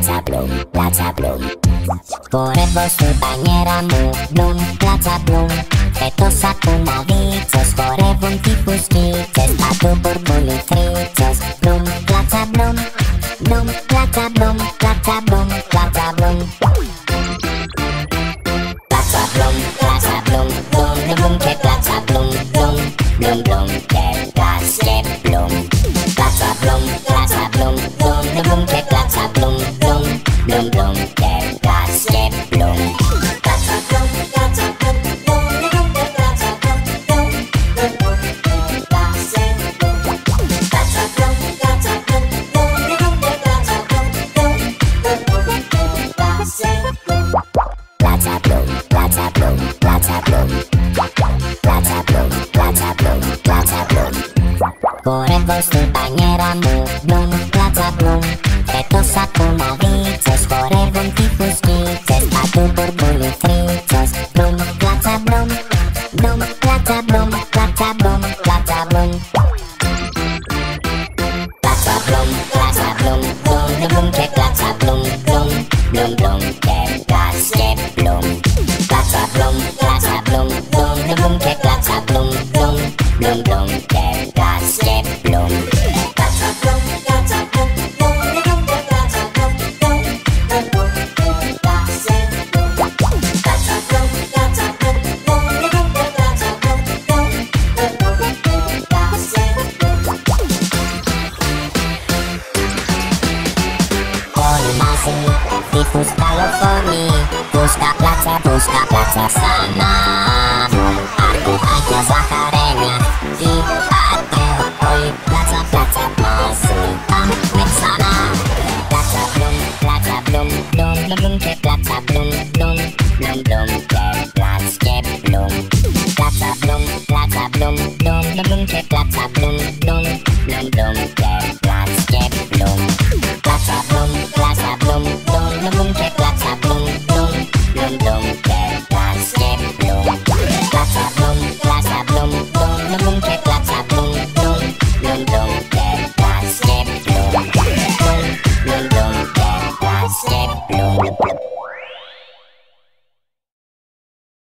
placa blum, placa blum. Forever su baniera mu, blum, placa blum. Fetos acum avițos, forever un tipus schițes, patu burbuli frițos, blum, placa blum, blum, placa blum, placa blum, placa blum. Placa blum, placa blum, blum, blum, che placa blum, blum, blum, blum, Placa blum, placa blum, placa blum. Placa blum, blum, blum. Mu, blum, placa blum. Tifus kalofoni Puszka placa, puszka placa sana Aku hanya zaharenia I ate oi placa, placa masu Tam meksana Placa blum, placa blum, blum, blum, blum, ke placa blum, blum, blum, blum, ke placa blum Placa blum, placa blum, blum, blum, blum, ke placa Step blue.